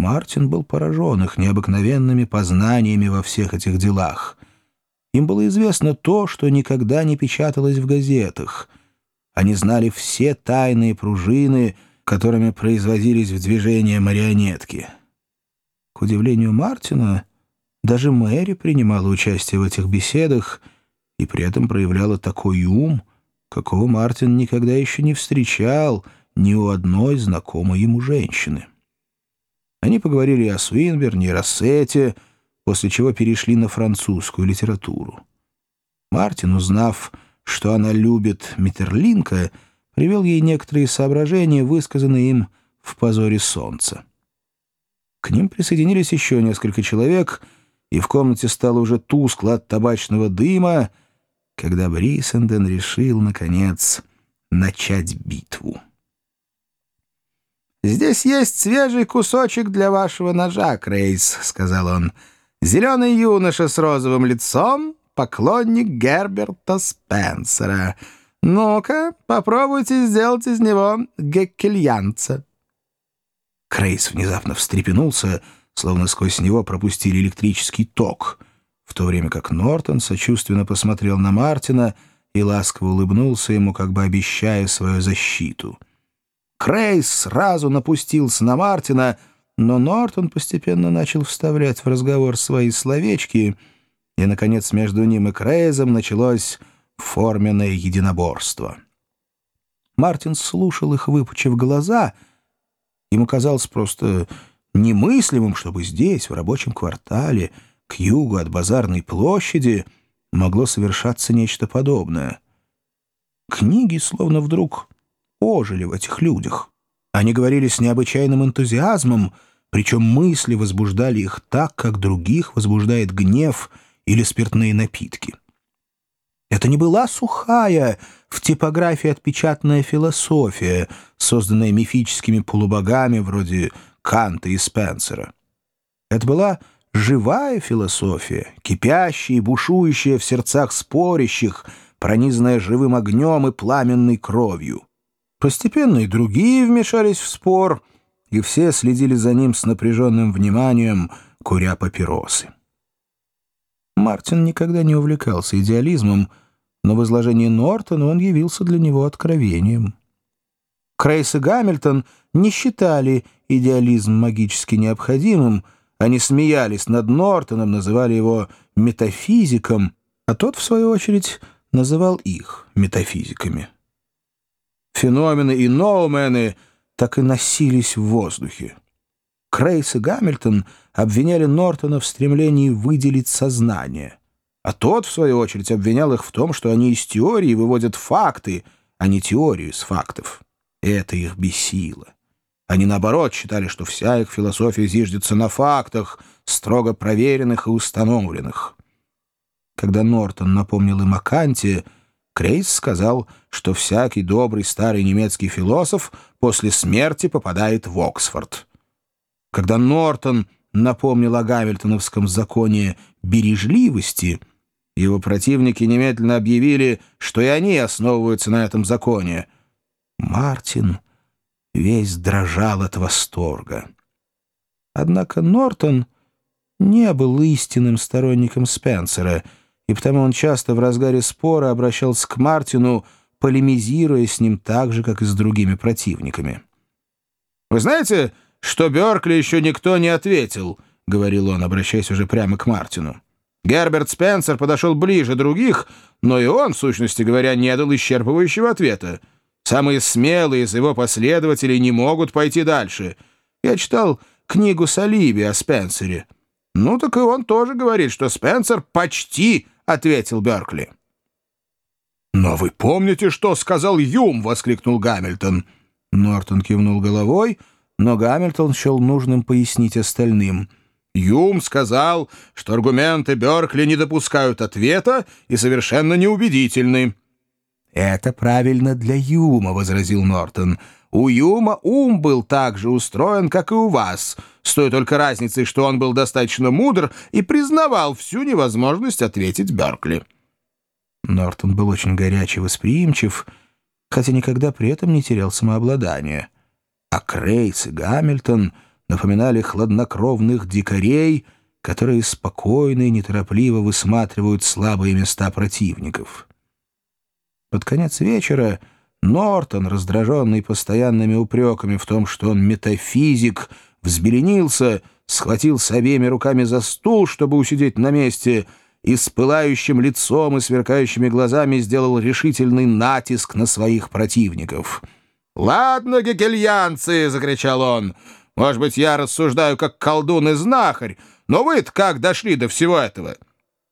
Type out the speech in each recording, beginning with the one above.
Мартин был поражен их необыкновенными познаниями во всех этих делах. Им было известно то, что никогда не печаталось в газетах. Они знали все тайные пружины, которыми производились в движение марионетки. К удивлению Мартина, даже Мэри принимала участие в этих беседах и при этом проявляла такой ум, какого Мартин никогда еще не встречал ни у одной знакомой ему женщины. Они поговорили о Свинберне и Рассете, после чего перешли на французскую литературу. Мартин, узнав, что она любит Миттерлинка, привел ей некоторые соображения, высказанные им в «Позоре солнца». К ним присоединились еще несколько человек, и в комнате стало уже тускло от табачного дыма, когда Брисенден решил, наконец, начать битву. «Здесь есть свежий кусочек для вашего ножа, Крейс», — сказал он. «Зеленый юноша с розовым лицом, поклонник Герберта Спенсера. Ну-ка, попробуйте сделать из него геккельянца». Крейс внезапно встрепенулся, словно сквозь него пропустили электрический ток, в то время как Нортон сочувственно посмотрел на Мартина и ласково улыбнулся ему, как бы обещая свою защиту. Крейс сразу напустился на Мартина, но Нортон постепенно начал вставлять в разговор свои словечки, и, наконец, между ним и Крейзом началось форменное единоборство. Мартин слушал их, выпучив глаза. Ему казалось просто немыслимым, чтобы здесь, в рабочем квартале, к югу от базарной площади, могло совершаться нечто подобное. Книги словно вдруг ожили в этих людях. Они говорили с необычайным энтузиазмом, причем мысли возбуждали их так, как других возбуждает гнев или спиртные напитки. Это не была сухая, в типографии отпечатанная философия, созданная мифическими полубогами вроде Канта и Спенсера. Это была живая философия, кипящая и бушующая в сердцах спорящих, пронизанная живым огнем и пламенной кровью. Постепенно и другие вмешались в спор, и все следили за ним с напряженным вниманием, куря папиросы. Мартин никогда не увлекался идеализмом, но в изложении Нортона он явился для него откровением. Крейс и Гамильтон не считали идеализм магически необходимым, они смеялись над Нортоном, называли его метафизиком, а тот, в свою очередь, называл их метафизиками. Феномены и ноумены так и носились в воздухе. Крейс и Гамильтон обвиняли Нортона в стремлении выделить сознание, а тот, в свою очередь, обвинял их в том, что они из теории выводят факты, а не теорию из фактов. Это их бесило. Они, наоборот, считали, что вся их философия зиждется на фактах, строго проверенных и установленных. Когда Нортон напомнил им о Канте, Крейс сказал, что всякий добрый старый немецкий философ после смерти попадает в Оксфорд. Когда Нортон напомнил о гамильтоновском законе бережливости, его противники немедленно объявили, что и они основываются на этом законе. Мартин весь дрожал от восторга. Однако Нортон не был истинным сторонником Спенсера — и потому он часто в разгаре спора обращался к Мартину, полемизируя с ним так же, как и с другими противниками. «Вы знаете, что Беркли еще никто не ответил?» — говорил он, обращаясь уже прямо к Мартину. Герберт Спенсер подошел ближе других, но и он, в сущности говоря, не дал исчерпывающего ответа. Самые смелые из его последователей не могут пойти дальше. Я читал книгу Салиби о Спенсере. Ну так и он тоже говорит, что Спенсер почти ответил Беркли. «Но вы помните, что сказал Юм?» — воскликнул Гамильтон. Нортон кивнул головой, но Гамильтон счел нужным пояснить остальным. «Юм сказал, что аргументы Беркли не допускают ответа и совершенно неубедительны». «Это правильно для Юма», — возразил Нортон. «У Юма ум был так же устроен, как и у вас, с той только разницей, что он был достаточно мудр и признавал всю невозможность ответить Беркли». Нортон был очень горячий восприимчив, хотя никогда при этом не терял самообладания. А Крейс и Гамильтон напоминали хладнокровных дикарей, которые спокойно и неторопливо высматривают слабые места противников. Под конец вечера Нортон, раздраженный постоянными упреками в том, что он метафизик, взбеленился, схватился обеими руками за стул, чтобы усидеть на месте, и с пылающим лицом и сверкающими глазами сделал решительный натиск на своих противников. «Ладно, гегельянцы!» — закричал он. «Может быть, я рассуждаю как колдун и знахарь, но вы-то как дошли до всего этого?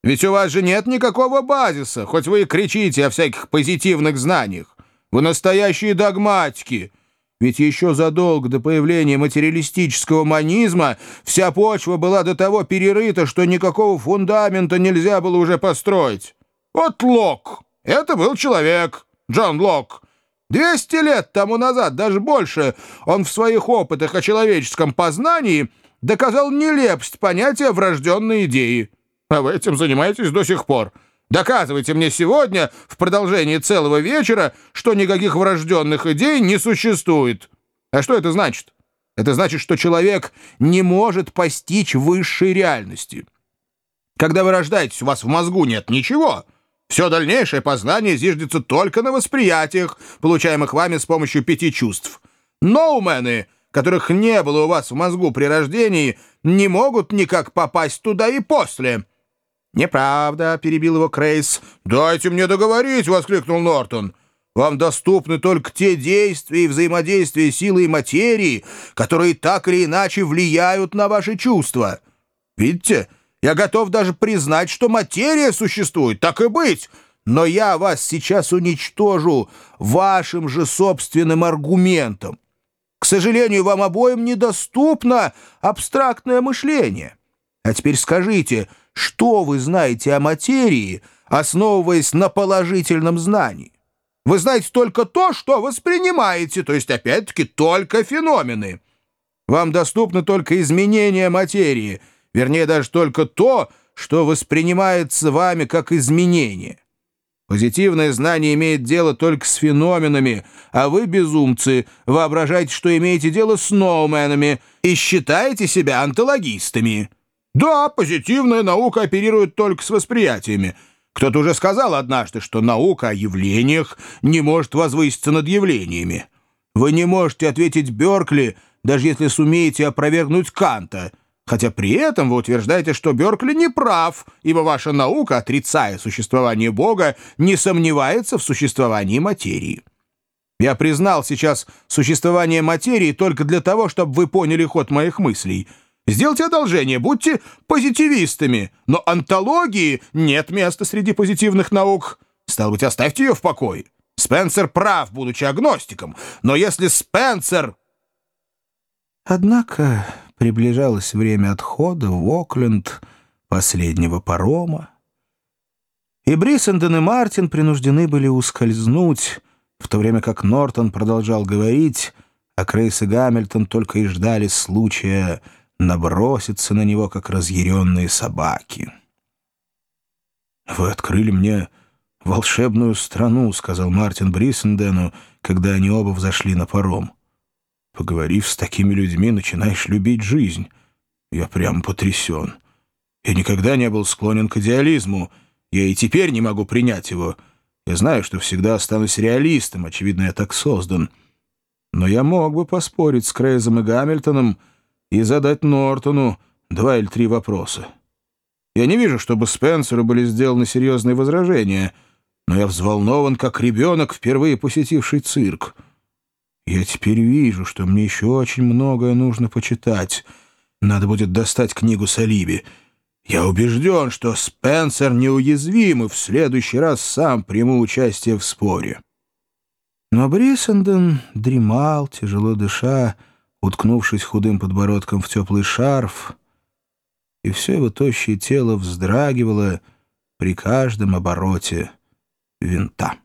Ведь у вас же нет никакого базиса, хоть вы и кричите о всяких позитивных знаниях. Вы настоящие догматики. Ведь еще задолго до появления материалистического манизма вся почва была до того перерыта, что никакого фундамента нельзя было уже построить. Вот Лок. Это был человек. Джон Лок. Двести лет тому назад, даже больше, он в своих опытах о человеческом познании доказал нелепость понятия врожденной идеи. А вы этим занимаетесь до сих пор. Доказывайте мне сегодня, в продолжении целого вечера, что никаких врожденных идей не существует. А что это значит? Это значит, что человек не может постичь высшей реальности. Когда вы рождаетесь, у вас в мозгу нет ничего. Все дальнейшее познание зиждется только на восприятиях, получаемых вами с помощью пяти чувств. Ноумены, которых не было у вас в мозгу при рождении, не могут никак попасть туда и после». «Неправда», — перебил его Крейс. «Дайте мне договорить», — воскликнул Нортон. «Вам доступны только те действия и взаимодействия силы и материи, которые так или иначе влияют на ваши чувства. Видите, я готов даже признать, что материя существует, так и быть, но я вас сейчас уничтожу вашим же собственным аргументом. К сожалению, вам обоим недоступно абстрактное мышление. А теперь скажите, что вы знаете о материи, основываясь на положительном знании? Вы знаете только то, что воспринимаете, то есть, опять-таки, только феномены. Вам доступно только изменение материи, вернее, даже только то, что воспринимается вами как изменение. Позитивное знание имеет дело только с феноменами, а вы, безумцы, воображаете, что имеете дело с ноуменами и считаете себя антологистами. Да, позитивная наука оперирует только с восприятиями. Кто-то уже сказал однажды, что наука о явлениях не может возвыситься над явлениями. Вы не можете ответить Беркли, даже если сумеете опровергнуть Канта, хотя при этом вы утверждаете, что Беркли не прав, ибо ваша наука, отрицая существование Бога, не сомневается в существовании материи. Я признал сейчас существование материи только для того, чтобы вы поняли ход моих мыслей — Сделайте одолжение, будьте позитивистами, но антологии нет места среди позитивных наук. Стало быть, оставьте ее в покое. Спенсер прав, будучи агностиком, но если Спенсер... Однако приближалось время отхода в Окленд последнего парома, и Бриссенден и Мартин принуждены были ускользнуть, в то время как Нортон продолжал говорить, а Крейс и Гамильтон только и ждали случая наброситься на него, как разъяренные собаки. «Вы открыли мне волшебную страну», — сказал Мартин Бриссендену, когда они оба взошли на паром. «Поговорив с такими людьми, начинаешь любить жизнь. Я прям потрясен. Я никогда не был склонен к идеализму. Я и теперь не могу принять его. Я знаю, что всегда останусь реалистом, очевидно, я так создан. Но я мог бы поспорить с Крейзом и Гамильтоном, и задать Нортону два или три вопроса. Я не вижу, чтобы Спенсеру были сделаны серьезные возражения, но я взволнован, как ребенок, впервые посетивший цирк. Я теперь вижу, что мне еще очень многое нужно почитать. Надо будет достать книгу Салиби. Я убежден, что Спенсер неуязвим и в следующий раз сам приму участие в споре. Но Бриссенден дремал, тяжело дыша, уткнувшись худым подбородком в теплый шарф, и все его тощее тело вздрагивало при каждом обороте винта.